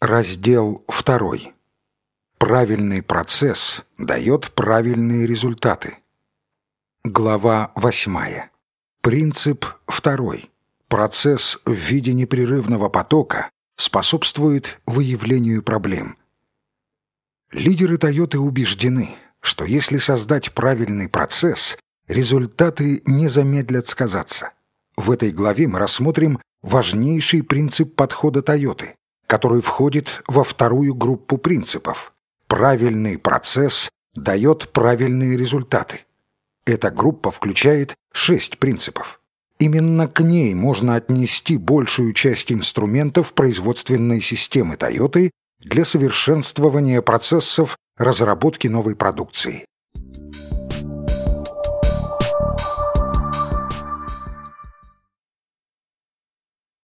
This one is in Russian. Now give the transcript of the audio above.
Раздел 2. Правильный процесс дает правильные результаты. Глава 8. Принцип 2. Процесс в виде непрерывного потока способствует выявлению проблем. Лидеры Toyota убеждены, что если создать правильный процесс, результаты не замедлят сказаться. В этой главе мы рассмотрим важнейший принцип подхода Toyota который входит во вторую группу принципов. Правильный процесс дает правильные результаты. Эта группа включает шесть принципов. Именно к ней можно отнести большую часть инструментов производственной системы Toyota для совершенствования процессов разработки новой продукции.